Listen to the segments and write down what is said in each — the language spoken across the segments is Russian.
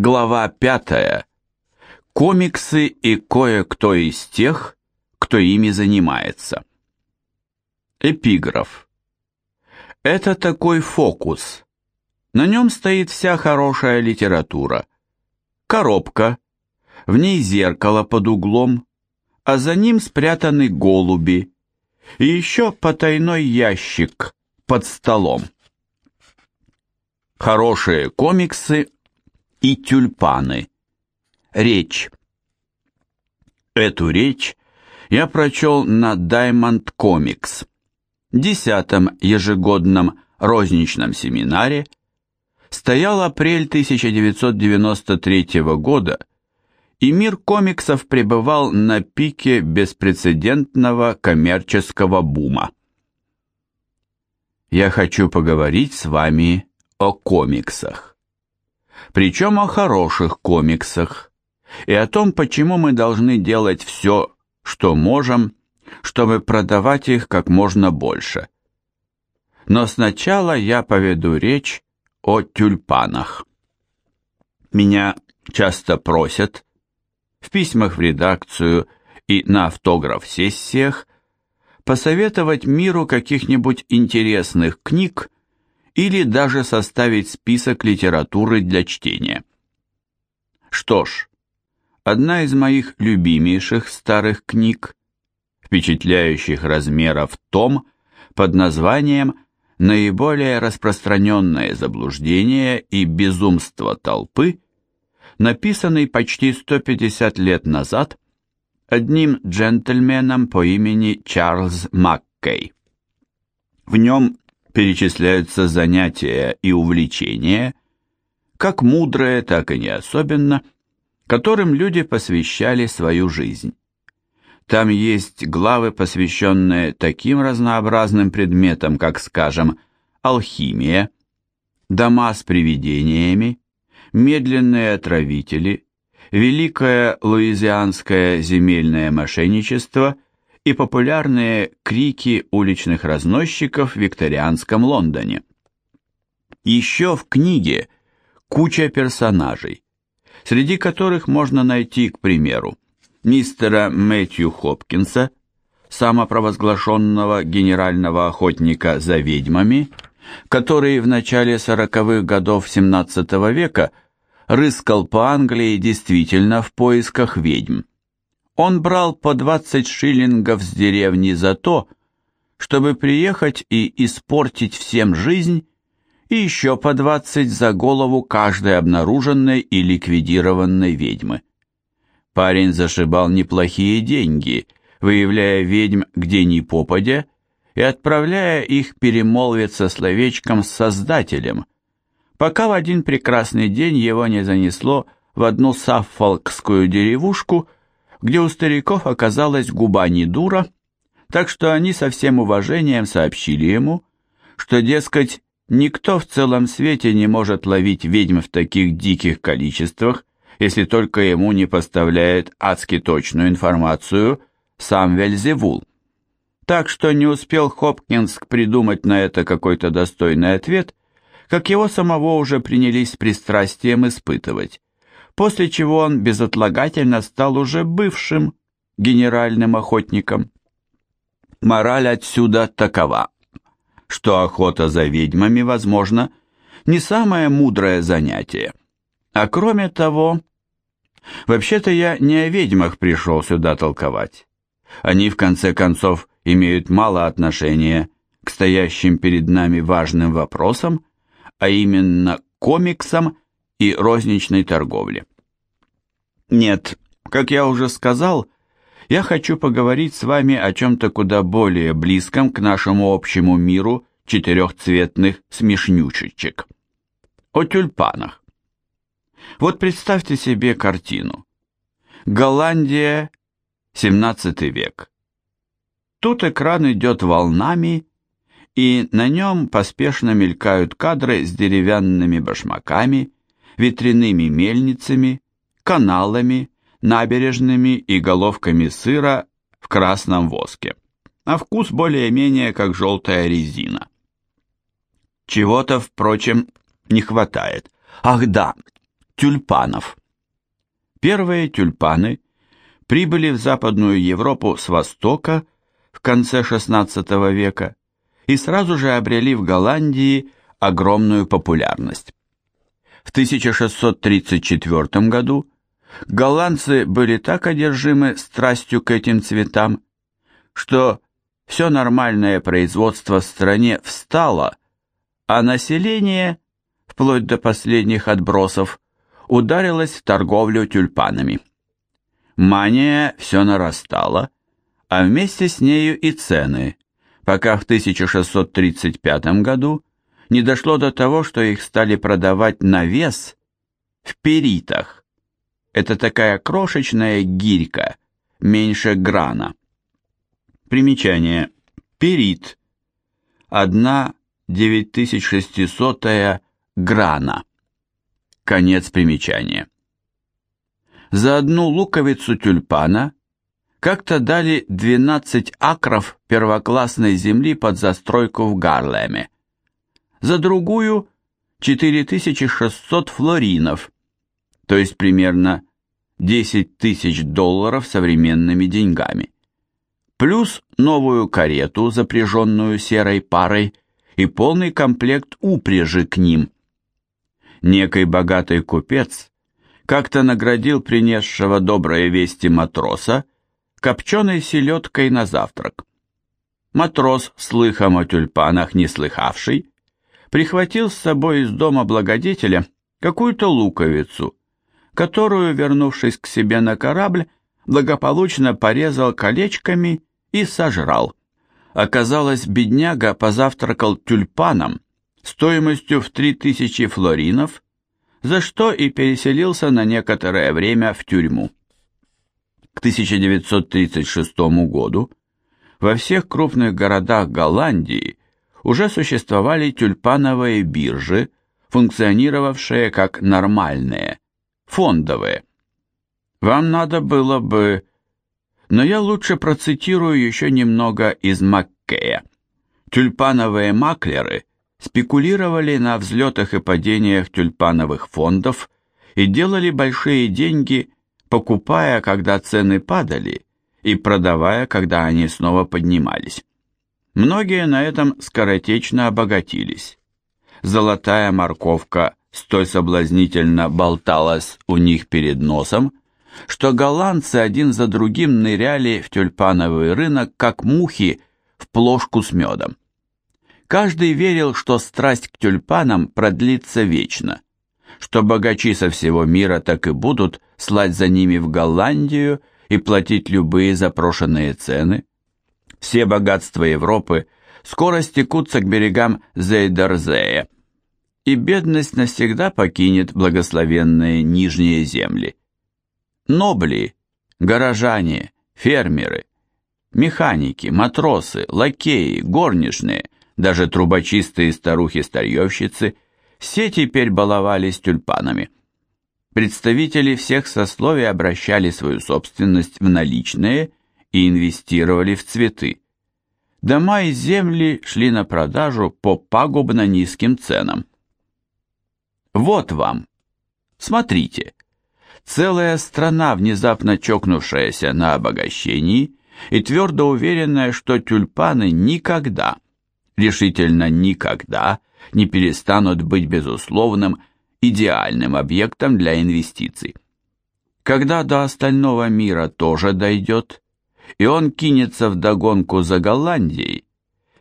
Глава пятая. Комиксы и кое-кто из тех, кто ими занимается. Эпиграф. Это такой фокус. На нем стоит вся хорошая литература. Коробка, в ней зеркало под углом, а за ним спрятаны голуби, и еще потайной ящик под столом. Хорошие комиксы и тюльпаны. Речь. Эту речь я прочел на Diamond Comics, десятом ежегодном розничном семинаре. Стоял апрель 1993 года, и мир комиксов пребывал на пике беспрецедентного коммерческого бума. Я хочу поговорить с вами о комиксах причем о хороших комиксах, и о том, почему мы должны делать все, что можем, чтобы продавать их как можно больше. Но сначала я поведу речь о тюльпанах. Меня часто просят в письмах в редакцию и на автограф-сессиях посоветовать миру каких-нибудь интересных книг, или даже составить список литературы для чтения. Что ж, одна из моих любимейших старых книг, впечатляющих размеров том под названием «Наиболее распространенное заблуждение и безумство толпы», написанный почти 150 лет назад одним джентльменом по имени Чарльз Маккей. В нем перечисляются занятия и увлечения, как мудрые, так и не особенно, которым люди посвящали свою жизнь. Там есть главы, посвященные таким разнообразным предметам, как, скажем, алхимия, дома с привидениями, медленные отравители, великое луизианское земельное мошенничество – и популярные крики уличных разносчиков в викторианском Лондоне. Еще в книге куча персонажей, среди которых можно найти, к примеру, мистера Мэтью Хопкинса, самопровозглашенного генерального охотника за ведьмами, который в начале сороковых годов XVII века рыскал по Англии действительно в поисках ведьм. Он брал по 20 шиллингов с деревни за то, чтобы приехать и испортить всем жизнь, и еще по 20 за голову каждой обнаруженной и ликвидированной ведьмы. Парень зашибал неплохие деньги, выявляя ведьм где ни попадя, и отправляя их перемолвиться словечком с Создателем, пока в один прекрасный день его не занесло в одну саффолкскую деревушку, где у стариков оказалась губа не дура, так что они со всем уважением сообщили ему, что, дескать, никто в целом свете не может ловить ведьм в таких диких количествах, если только ему не поставляет адски точную информацию сам Вельзевул. Так что не успел Хопкинс придумать на это какой-то достойный ответ, как его самого уже принялись с пристрастием испытывать после чего он безотлагательно стал уже бывшим генеральным охотником. Мораль отсюда такова, что охота за ведьмами, возможно, не самое мудрое занятие. А кроме того, вообще-то я не о ведьмах пришел сюда толковать. Они, в конце концов, имеют мало отношения к стоящим перед нами важным вопросам, а именно комиксам и розничной торговле. Нет, как я уже сказал, я хочу поговорить с вами о чем-то куда более близком к нашему общему миру четырехцветных смешнючечек. О тюльпанах. Вот представьте себе картину. Голландия, 17 век. Тут экран идет волнами, и на нем поспешно мелькают кадры с деревянными башмаками, ветряными мельницами, каналами, набережными и головками сыра в красном воске, а вкус более-менее как желтая резина. Чего-то, впрочем, не хватает. Ах да, тюльпанов. Первые тюльпаны прибыли в Западную Европу с востока в конце XVI века и сразу же обрели в Голландии огромную популярность. В 1634 году голландцы были так одержимы страстью к этим цветам, что все нормальное производство в стране встало, а население, вплоть до последних отбросов, ударилось в торговлю тюльпанами. Мания все нарастала, а вместе с нею и цены, пока в 1635 году не дошло до того, что их стали продавать на вес в перитах. Это такая крошечная гирька, меньше грана. Примечание. Перит. Одна 9600 грана. Конец примечания. За одну луковицу тюльпана как-то дали 12 акров первоклассной земли под застройку в Гарлеме. За другую 4600 флоринов, то есть примерно 10 тысяч долларов современными деньгами плюс новую карету, запряженную серой парой, и полный комплект упряжи к ним. Некий богатый купец как-то наградил принесшего добрые вести матроса копченой селедкой на завтрак. Матрос, слыхом о тюльпанах не слыхавший, прихватил с собой из дома благодетеля какую-то луковицу, которую, вернувшись к себе на корабль, благополучно порезал колечками и сожрал. Оказалось, бедняга позавтракал тюльпаном стоимостью в 3000 флоринов, за что и переселился на некоторое время в тюрьму. К 1936 году во всех крупных городах Голландии уже существовали тюльпановые биржи, функционировавшие как нормальные, фондовые. Вам надо было бы но я лучше процитирую еще немного из Маккея. Тюльпановые маклеры спекулировали на взлетах и падениях тюльпановых фондов и делали большие деньги, покупая, когда цены падали, и продавая, когда они снова поднимались. Многие на этом скоротечно обогатились. Золотая морковка столь соблазнительно болталась у них перед носом, что голландцы один за другим ныряли в тюльпановый рынок, как мухи в плошку с медом. Каждый верил, что страсть к тюльпанам продлится вечно, что богачи со всего мира так и будут слать за ними в Голландию и платить любые запрошенные цены. Все богатства Европы скоро стекутся к берегам Зейдерзея, и бедность навсегда покинет благословенные нижние земли. Нобли, горожане, фермеры, механики, матросы, лакеи, горничные, даже трубочистые старухи-старьевщицы, все теперь баловались тюльпанами. Представители всех сословий обращали свою собственность в наличные и инвестировали в цветы. Дома и земли шли на продажу по пагубно низким ценам. Вот вам. Смотрите целая страна, внезапно чокнувшаяся на обогащении и твердо уверенная, что тюльпаны никогда, решительно никогда не перестанут быть безусловным, идеальным объектом для инвестиций. Когда до остального мира тоже дойдет, и он кинется в догонку за Голландией,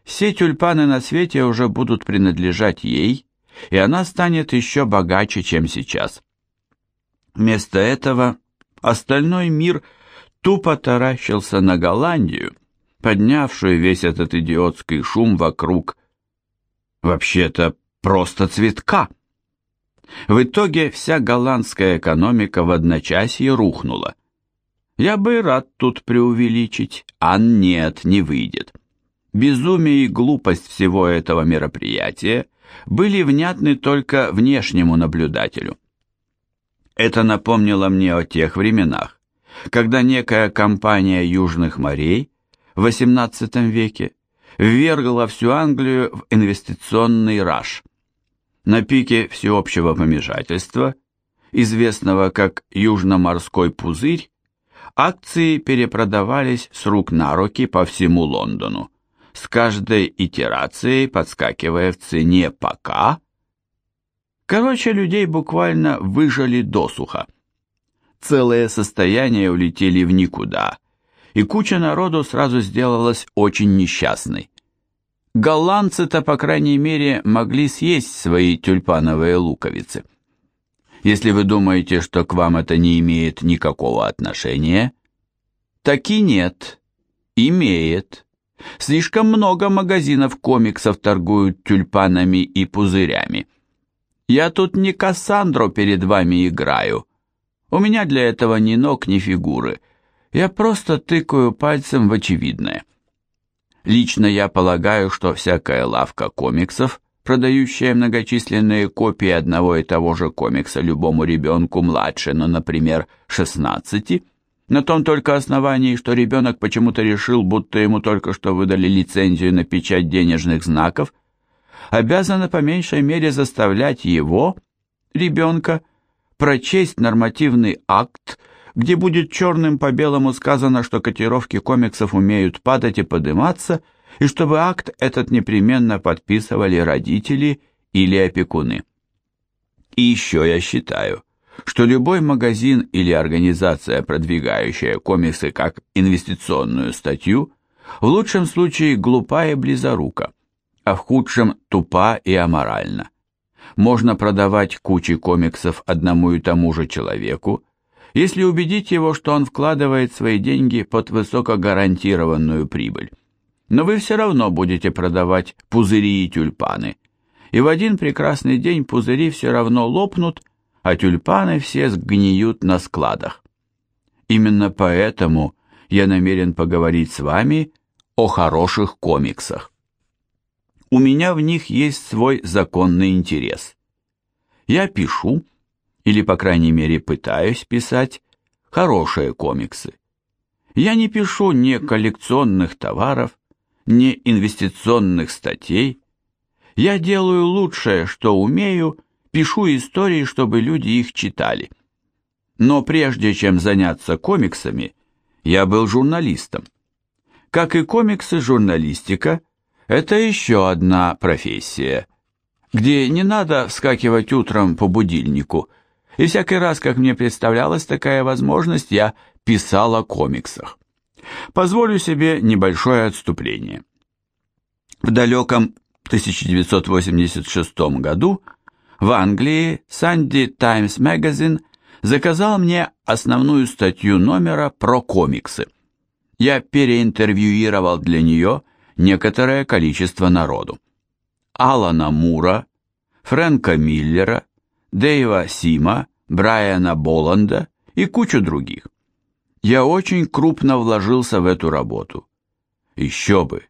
все тюльпаны на свете уже будут принадлежать ей, и она станет еще богаче, чем сейчас. Вместо этого остальной мир тупо таращился на Голландию, поднявшую весь этот идиотский шум вокруг, вообще-то, просто цветка. В итоге вся голландская экономика в одночасье рухнула. Я бы рад тут преувеличить, а нет, не выйдет. Безумие и глупость всего этого мероприятия были внятны только внешнему наблюдателю. Это напомнило мне о тех временах, когда некая компания Южных морей в XVIII веке ввергла всю Англию в инвестиционный раж. На пике всеобщего помешательства известного как Южноморской пузырь, акции перепродавались с рук на руки по всему Лондону, с каждой итерацией подскакивая в цене пока. Короче, людей буквально выжали досуха. Целые состояния улетели в никуда, и куча народу сразу сделалась очень несчастной. Голландцы-то, по крайней мере, могли съесть свои тюльпановые луковицы. Если вы думаете, что к вам это не имеет никакого отношения, так и нет, имеет. Слишком много магазинов комиксов торгуют тюльпанами и пузырями. Я тут не Кассандро перед вами играю. У меня для этого ни ног, ни фигуры. Я просто тыкаю пальцем в очевидное. Лично я полагаю, что всякая лавка комиксов, продающая многочисленные копии одного и того же комикса любому ребенку младше, ну, например, 16, на том только основании, что ребенок почему-то решил, будто ему только что выдали лицензию на печать денежных знаков, обязана по меньшей мере заставлять его, ребенка, прочесть нормативный акт, где будет черным по белому сказано, что котировки комиксов умеют падать и подниматься, и чтобы акт этот непременно подписывали родители или опекуны. И еще я считаю, что любой магазин или организация, продвигающая комиксы как инвестиционную статью, в лучшем случае глупа и близорука, а в худшем тупа и аморальна. Можно продавать кучи комиксов одному и тому же человеку, если убедить его, что он вкладывает свои деньги под высокогарантированную прибыль. Но вы все равно будете продавать пузыри и тюльпаны, и в один прекрасный день пузыри все равно лопнут, а тюльпаны все сгниют на складах. Именно поэтому я намерен поговорить с вами о хороших комиксах. У меня в них есть свой законный интерес. Я пишу, или, по крайней мере, пытаюсь писать, хорошие комиксы. Я не пишу ни коллекционных товаров, ни инвестиционных статей. Я делаю лучшее, что умею, пишу истории, чтобы люди их читали. Но прежде чем заняться комиксами, я был журналистом. Как и комиксы, журналистика – это еще одна профессия, где не надо вскакивать утром по будильнику – и всякий раз, как мне представлялась такая возможность, я писал о комиксах. Позволю себе небольшое отступление. В далеком 1986 году в Англии Sunday Times Magazine заказал мне основную статью номера про комиксы. Я переинтервьюировал для нее некоторое количество народу. Алана Мура, Фрэнка Миллера, Дэйва Сима, Брайана Боланда и кучу других. Я очень крупно вложился в эту работу. Еще бы!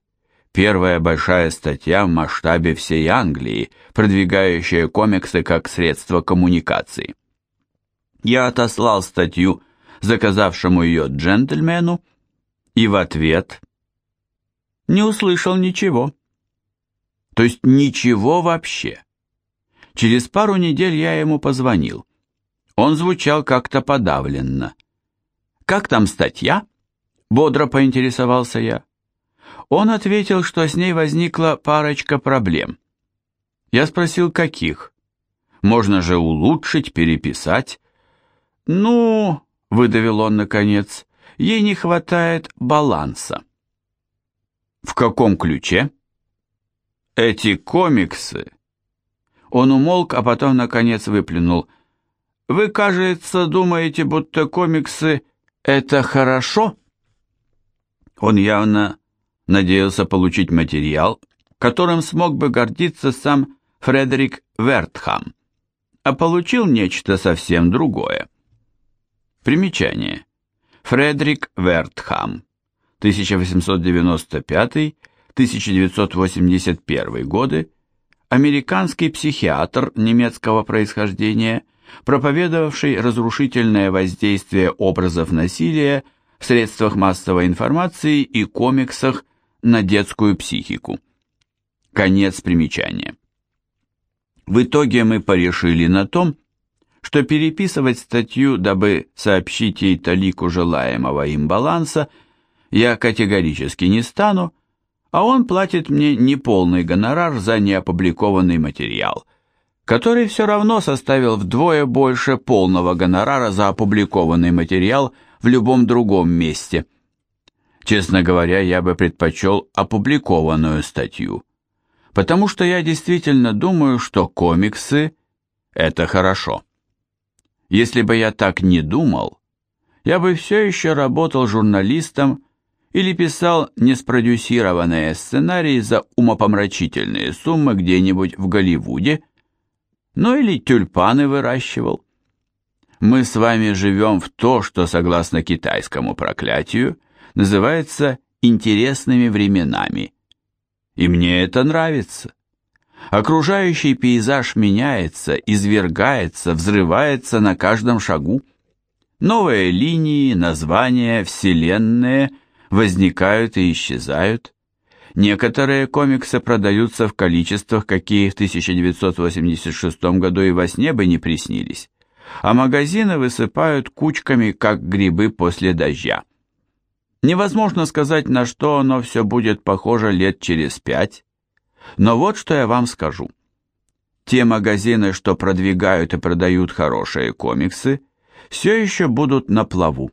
Первая большая статья в масштабе всей Англии, продвигающая комиксы как средство коммуникации. Я отослал статью заказавшему ее джентльмену и в ответ не услышал ничего. То есть ничего вообще. Через пару недель я ему позвонил. Он звучал как-то подавленно. «Как там статья?» Бодро поинтересовался я. Он ответил, что с ней возникла парочка проблем. Я спросил, каких? Можно же улучшить, переписать. «Ну...» — выдавил он наконец. «Ей не хватает баланса». «В каком ключе?» «Эти комиксы он умолк, а потом, наконец, выплюнул. «Вы, кажется, думаете, будто комиксы — это хорошо?» Он явно надеялся получить материал, которым смог бы гордиться сам Фредерик Вертхам, а получил нечто совсем другое. Примечание. Фредерик Вертхам, 1895-1981 годы, американский психиатр немецкого происхождения, проповедовавший разрушительное воздействие образов насилия в средствах массовой информации и комиксах на детскую психику. Конец примечания. В итоге мы порешили на том, что переписывать статью, дабы сообщить ей талику желаемого им баланса, я категорически не стану, а он платит мне неполный гонорар за неопубликованный материал, который все равно составил вдвое больше полного гонорара за опубликованный материал в любом другом месте. Честно говоря, я бы предпочел опубликованную статью, потому что я действительно думаю, что комиксы – это хорошо. Если бы я так не думал, я бы все еще работал журналистом или писал неспродюсированные сценарии за умопомрачительные суммы где-нибудь в Голливуде, ну или тюльпаны выращивал. Мы с вами живем в то, что, согласно китайскому проклятию, называется интересными временами. И мне это нравится. Окружающий пейзаж меняется, извергается, взрывается на каждом шагу. Новые линии, названия, вселенные возникают и исчезают. Некоторые комиксы продаются в количествах, какие в 1986 году и во сне бы не приснились, а магазины высыпают кучками, как грибы после дождя. Невозможно сказать, на что оно все будет похоже лет через пять, но вот что я вам скажу. Те магазины, что продвигают и продают хорошие комиксы, все еще будут на плаву,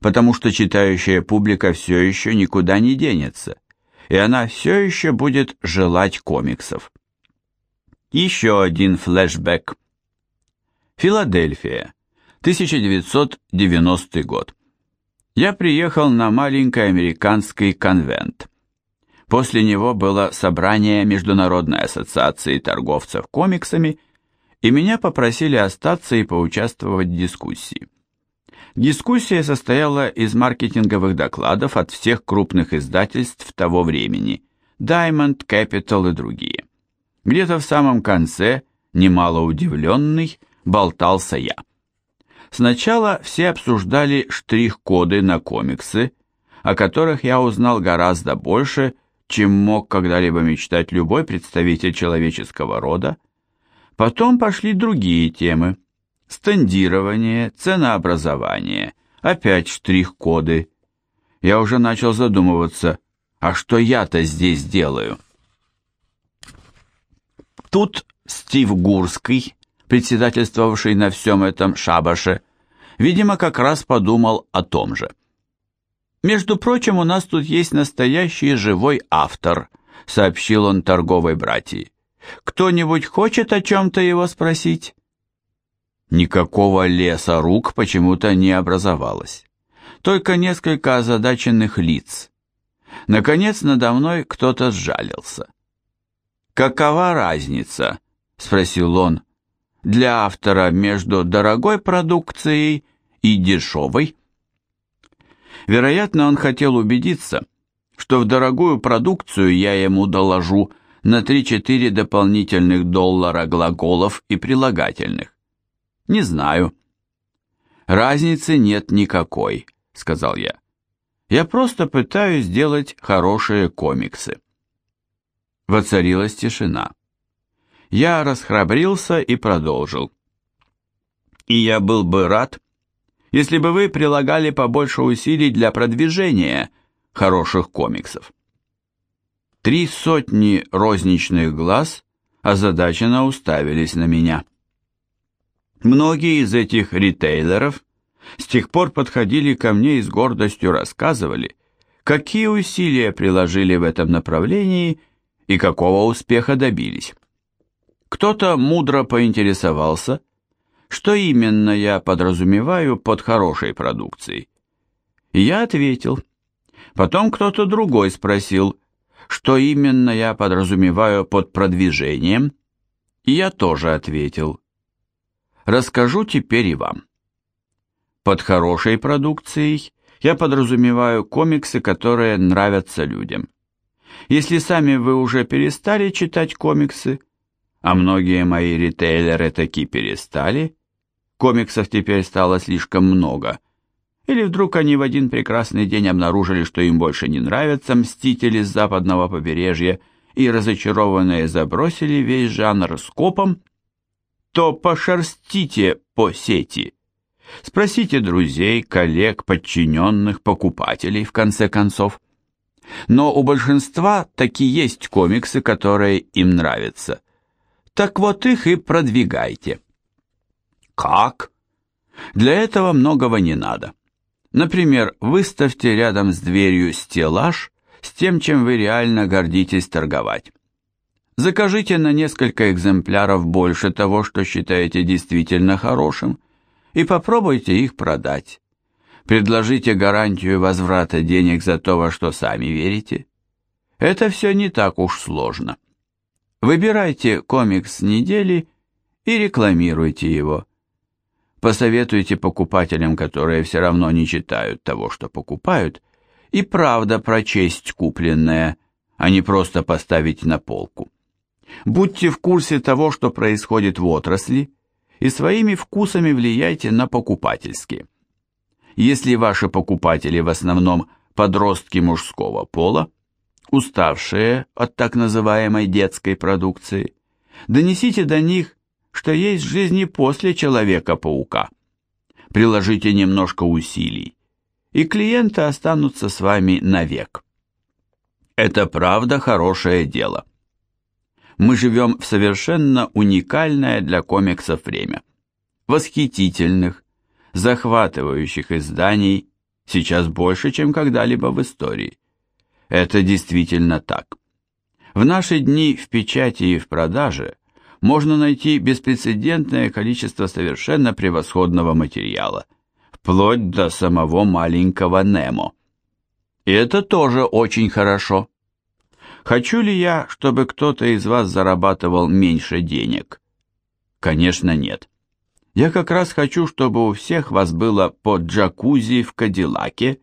потому что читающая публика все еще никуда не денется, и она все еще будет желать комиксов. Еще один флешбэк. Филадельфия, 1990 год. Я приехал на маленький американский конвент. После него было собрание Международной ассоциации торговцев комиксами, и меня попросили остаться и поучаствовать в дискуссии. Дискуссия состояла из маркетинговых докладов от всех крупных издательств того времени Diamond, Capital и другие. Где-то в самом конце, немало удивленный, болтался я. Сначала все обсуждали штрих-коды на комиксы, о которых я узнал гораздо больше, чем мог когда-либо мечтать любой представитель человеческого рода. Потом пошли другие темы. Стендирование, ценообразование, опять штрих-коды. Я уже начал задумываться, а что я-то здесь делаю? Тут Стив Гурский, председательствовавший на всем этом шабаше, видимо, как раз подумал о том же. «Между прочим, у нас тут есть настоящий живой автор», — сообщил он торговой братьи. «Кто-нибудь хочет о чем-то его спросить?» Никакого леса рук почему-то не образовалось. Только несколько озадаченных лиц. Наконец надо мной кто-то сжалился. «Какова разница?» — спросил он. «Для автора между дорогой продукцией и дешевой?» Вероятно, он хотел убедиться, что в дорогую продукцию я ему доложу на 3-4 дополнительных доллара глаголов и прилагательных. Не знаю. Разницы нет никакой, сказал я. Я просто пытаюсь сделать хорошие комиксы. Воцарилась тишина. Я расхрабрился и продолжил. И я был бы рад, если бы вы прилагали побольше усилий для продвижения хороших комиксов. Три сотни розничных глаз озадаченно уставились на меня. Многие из этих ритейлеров с тех пор подходили ко мне и с гордостью рассказывали, какие усилия приложили в этом направлении и какого успеха добились. Кто-то мудро поинтересовался, что именно я подразумеваю под хорошей продукцией. я ответил. Потом кто-то другой спросил, что именно я подразумеваю под продвижением, и я тоже ответил. Расскажу теперь и вам. Под хорошей продукцией я подразумеваю комиксы, которые нравятся людям. Если сами вы уже перестали читать комиксы, а многие мои ритейлеры таки перестали, комиксов теперь стало слишком много. Или вдруг они в один прекрасный день обнаружили, что им больше не нравятся «Мстители» с западного побережья, и разочарованные забросили весь жанр скопом, то пошерстите по сети. Спросите друзей, коллег, подчиненных, покупателей, в конце концов. Но у большинства таки есть комиксы, которые им нравятся. Так вот их и продвигайте. Как? Для этого многого не надо. Например, выставьте рядом с дверью стеллаж с тем, чем вы реально гордитесь торговать. Закажите на несколько экземпляров больше того, что считаете действительно хорошим, и попробуйте их продать. Предложите гарантию возврата денег за то, во что сами верите. Это все не так уж сложно. Выбирайте комикс недели и рекламируйте его. Посоветуйте покупателям, которые все равно не читают того, что покупают, и правда прочесть купленное, а не просто поставить на полку. Будьте в курсе того, что происходит в отрасли, и своими вкусами влияйте на покупательские. Если ваши покупатели в основном подростки мужского пола, уставшие от так называемой детской продукции, донесите до них, что есть жизни после Человека-паука. Приложите немножко усилий, и клиенты останутся с вами навек. Это правда хорошее дело мы живем в совершенно уникальное для комиксов время. Восхитительных, захватывающих изданий сейчас больше, чем когда-либо в истории. Это действительно так. В наши дни в печати и в продаже можно найти беспрецедентное количество совершенно превосходного материала, вплоть до самого маленького Немо. И это тоже очень хорошо. Хочу ли я, чтобы кто-то из вас зарабатывал меньше денег? Конечно, нет. Я как раз хочу, чтобы у всех вас было по джакузи в Кадиллаке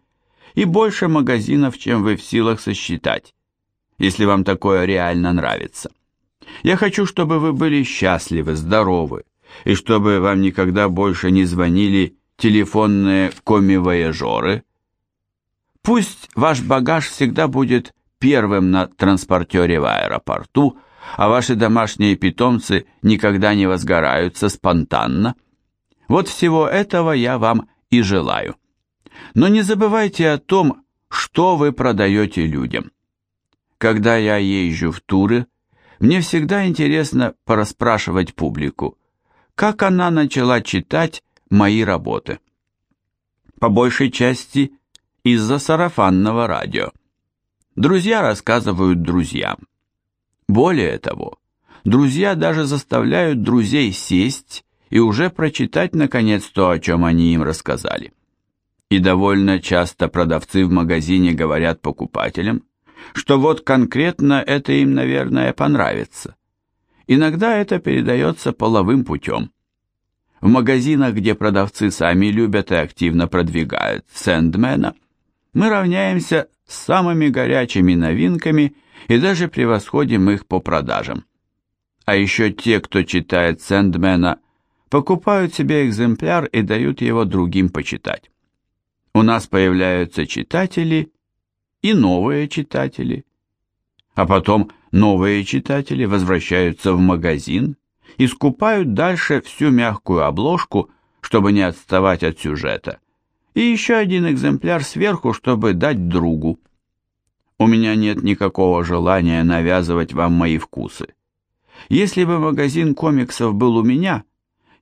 и больше магазинов, чем вы в силах сосчитать, если вам такое реально нравится. Я хочу, чтобы вы были счастливы, здоровы, и чтобы вам никогда больше не звонили телефонные коми-вояжеры. Пусть ваш багаж всегда будет первым на транспортере в аэропорту, а ваши домашние питомцы никогда не возгораются спонтанно. Вот всего этого я вам и желаю. Но не забывайте о том, что вы продаете людям. Когда я езжу в туры, мне всегда интересно порасспрашивать публику, как она начала читать мои работы. По большей части из-за сарафанного радио. Друзья рассказывают друзьям. Более того, друзья даже заставляют друзей сесть и уже прочитать, наконец, то, о чем они им рассказали. И довольно часто продавцы в магазине говорят покупателям, что вот конкретно это им, наверное, понравится. Иногда это передается половым путем. В магазинах, где продавцы сами любят и активно продвигают Сэндмена, мы равняемся с самыми горячими новинками и даже превосходим их по продажам. А еще те, кто читает Сэндмена, покупают себе экземпляр и дают его другим почитать. У нас появляются читатели и новые читатели. А потом новые читатели возвращаются в магазин и скупают дальше всю мягкую обложку, чтобы не отставать от сюжета и еще один экземпляр сверху, чтобы дать другу. У меня нет никакого желания навязывать вам мои вкусы. Если бы магазин комиксов был у меня,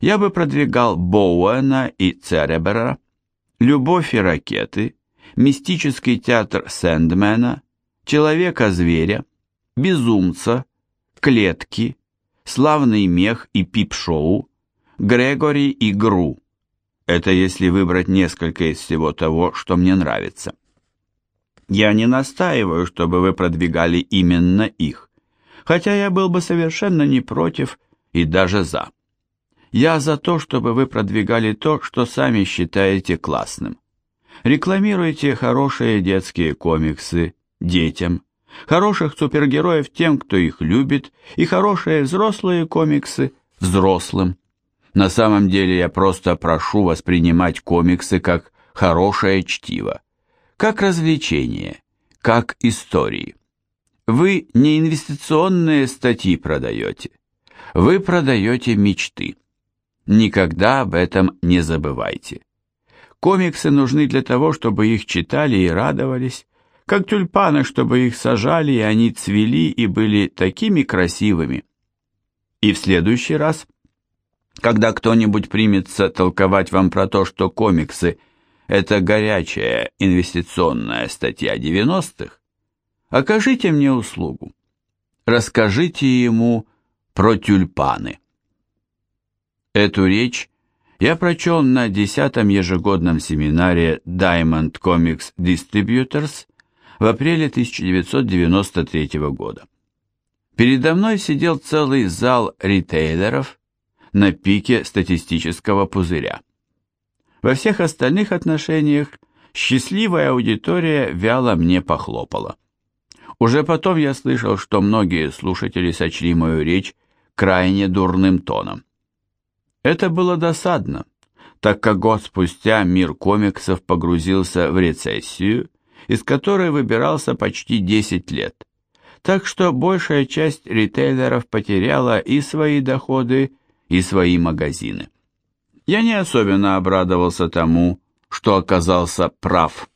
я бы продвигал Боуэна и Церебера, Любовь и ракеты, Мистический театр Сэндмена, Человека-зверя, Безумца, Клетки, Славный мех и Пип-шоу, Грегори и Гру. Это если выбрать несколько из всего того, что мне нравится. Я не настаиваю, чтобы вы продвигали именно их, хотя я был бы совершенно не против и даже за. Я за то, чтобы вы продвигали то, что сами считаете классным. Рекламируйте хорошие детские комиксы детям, хороших супергероев тем, кто их любит, и хорошие взрослые комиксы взрослым. На самом деле я просто прошу воспринимать комиксы как хорошее чтиво, как развлечение, как истории. Вы не инвестиционные статьи продаете. Вы продаете мечты. Никогда об этом не забывайте. Комиксы нужны для того, чтобы их читали и радовались, как тюльпаны, чтобы их сажали, и они цвели и были такими красивыми. И в следующий раз, когда кто-нибудь примется толковать вам про то, что комиксы – это горячая инвестиционная статья 90-х, окажите мне услугу. Расскажите ему про тюльпаны. Эту речь я прочел на 10-м ежегодном семинаре Diamond Comics Distributors в апреле 1993 года. Передо мной сидел целый зал ритейлеров на пике статистического пузыря. Во всех остальных отношениях счастливая аудитория вяло мне похлопала. Уже потом я слышал, что многие слушатели сочли мою речь крайне дурным тоном. Это было досадно, так как год спустя мир комиксов погрузился в рецессию, из которой выбирался почти 10 лет. Так что большая часть ритейлеров потеряла и свои доходы, и свои магазины. Я не особенно обрадовался тому, что оказался прав.